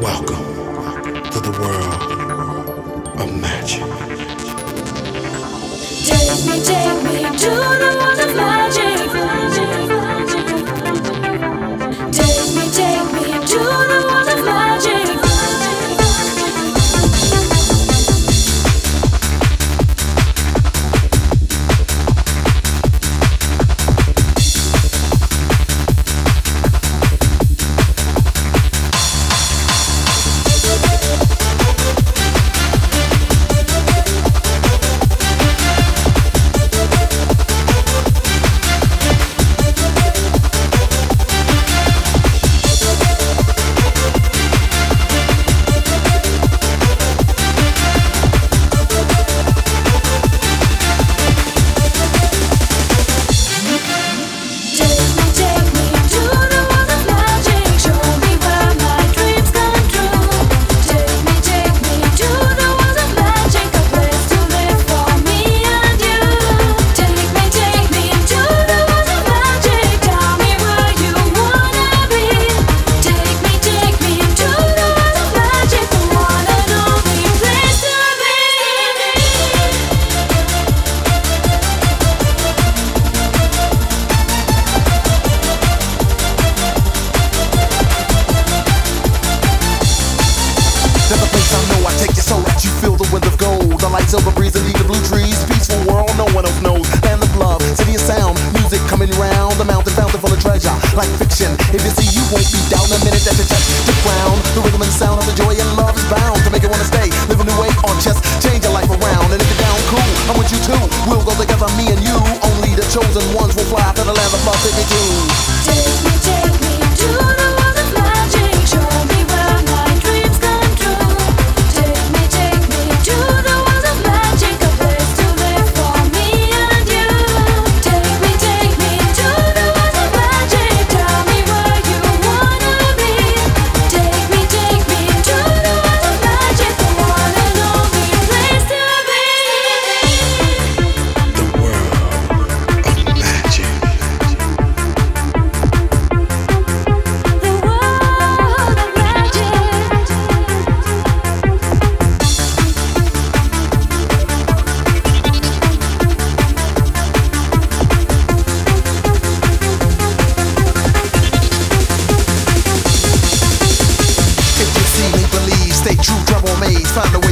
Welcome to the world of magic. Silver breeze and the blue trees. Peaceful world, no one else knows. Land of love, city of sound, music coming round. The mountain fountain full of treasure, like fiction. If you see, you won't be down the minute that you touch the ground. The rhythm and sound of the joy and love is bound to make you wanna stay. Live a new way on chest, change your life around. And if you're down, cool, I'm with you too. We'll go together, me and you. Only the chosen ones will fly to the land of love 52. find a